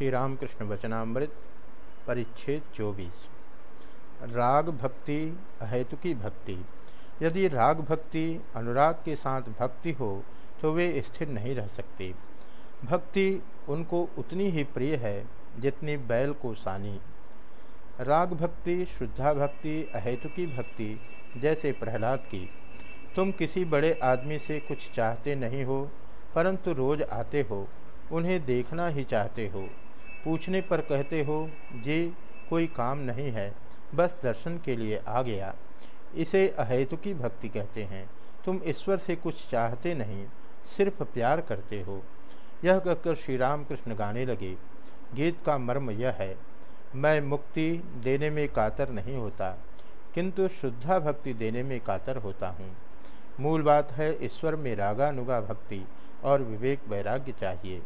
श्री रामकृष्ण वचनामृत, परिच्छेद चौबीस। राग भक्ति अहेतुकी भक्ति। यदि राग भक्ति अनुराग के साथ भक्ति हो तो वे स्थिर नहीं रह सकती। भक्ति उनको उतनी ही प्रिय है, जितनी बैल को सानी। राग भक्ति, शुद्धा भक्ति अहेतुकी भक्ति, जैसे प्रहलाद की। तुम किसी बड़े आदमी से कुछ चाहते नहीं हो, परंतु रोज आते हो, उन्हें देखना ही चाहते हो। पूछने पर कहते हो, जी, कोई काम नहीं है, बस दर्शन के लिए आ गया। इसे अहेतुकी भक्ति कहते हैं। तुम ईश्वर से कुछ चाहते नहीं, सिर्फ़ प्यार करते हो। यह कहकर श्री राम कृष्ण गाने लगे। गीत का मर्म यह है, मैं मुक्ति देने में कातर नहीं होता, किंतु शुद्धा भक्ति देने में कातर होता हूँ। मूल बात है, ईश्वर में रागानुगा भक्ति और विवेक वैराग्य चाहिए।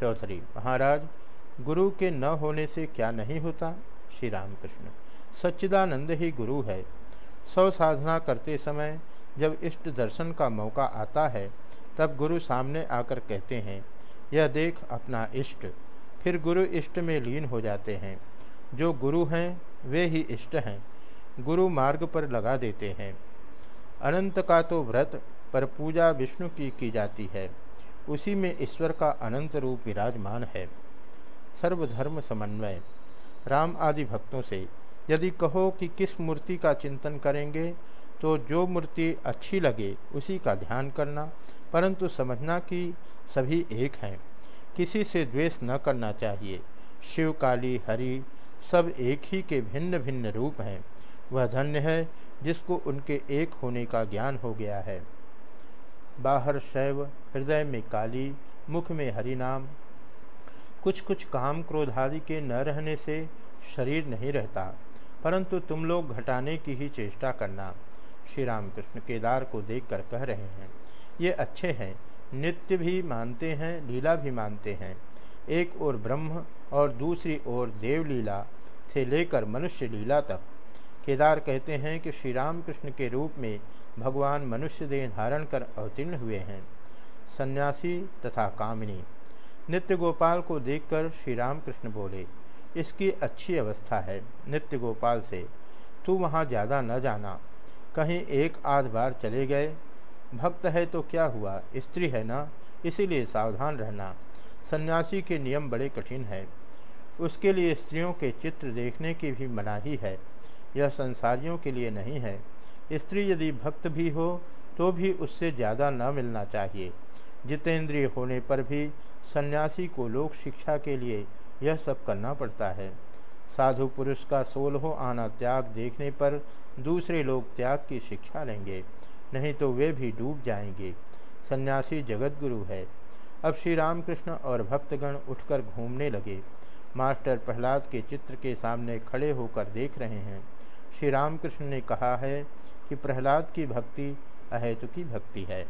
चौधरी, महाराज गुरु के न होने से क्या नहीं होता? श्री रामकृष्ण सच्चिदानंद ही गुरु है। सौ साधना करते समय जब इष्ट दर्शन का मौका आता है, तब गुरु सामने आकर कहते हैं, यह देख अपना इष्ट। फिर गुरु इष्ट में लीन हो जाते हैं। जो गुरु हैं, वे ही इष्ट हैं। गुरु मार्ग पर लगा देते हैं। अनंत का तो व्रत पर पूजा विष्णु की की जाती है। उसी में ईश्वर का अनंत रूप विराजमान है। सर्वधर्म समन्वय। राम आदि भक्तों से, यदि कहो कि किस मूर्ति का चिंतन करेंगे तो जो मूर्ति अच्छी लगे, उसी का ध्यान करना, परंतु समझना कि सभी एक हैं। किसी से द्वेष न करना चाहिए। शिव, काली, हरि, सब एक ही के भिन्न भिन्न रूप हैं। वह धन्य है जिसको उनके एक होने का ज्ञान हो गया है। बाहर शैव, हृदय में काली, मुख में हरिनाम कुछ कुछ काम क्रोध आदि के न रहने से शरीर नहीं रहता, परंतु तुम लोग घटाने की ही चेष्टा करना। श्री रामकृष्ण केदार को देखकर कह रहे हैं, ये अच्छे हैं, नित्य भी मानते हैं, लीला भी मानते हैं। एक ओर ब्रह्म और दूसरी ओर देवलीला से लेकर मनुष्य लीला तक। केदार कहते हैं कि श्री राम कृष्ण के रूप में भगवान मनुष्य देह धारण कर अवतीर्ण हुए हैं। सन्यासी तथा कामिनी नित्य गोपाल को देखकर श्री राम कृष्ण बोले, इसकी अच्छी अवस्था है नित्य गोपाल से। तू वहाँ ज़्यादा न जाना। कहीं एक आध बार चले गए। भक्त है तो क्या हुआ? स्त्री है ना? इसीलिए सावधान रहना। सन्यासी के नियम बड़े कठिन है। उसके लिए स्त्रियों के चित्र देखने की भी मनाही है। यह संसारियों के लिए नहीं है। स्त्री यदि भक्त भी हो तो भी उससे ज़्यादा न मिलना चाहिए। जितेंद्रिय होने पर भी सन्यासी को लोक शिक्षा के लिए यह सब करना पड़ता है। साधु पुरुष का सोलहो आना त्याग देखने पर दूसरे लोग त्याग की शिक्षा लेंगे, नहीं तो वे भी डूब जाएँगे। सन्यासी जगत गुरु है। अब श्री रामकृष्ण और भक्तगण उठकर घूमने लगे। मास्टर प्रहलाद के चित्र के सामने खड़े होकर देख रहे हैं। श्री रामकृष्ण ने कहा है कि प्रहलाद की भक्ति अहेतुकी भक्ति है।